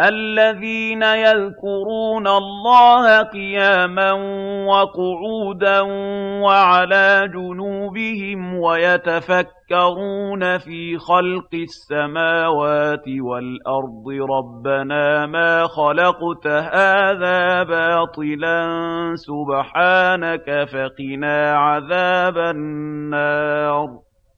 الَّذِينَ يَذْكُرُونَ اللَّهَ قِيَامًا وَقُعُودًا وَعَلَىٰ جُنُوبِهِمْ وَيَتَفَكَّرُونَ فِي خَلْقِ السَّمَاوَاتِ وَالْأَرْضِ رَبَّنَا مَا خَلَقْتَ هَٰذَا بَاطِلًا سُبْحَانَكَ فَقِنَا عَذَابَ النَّارِ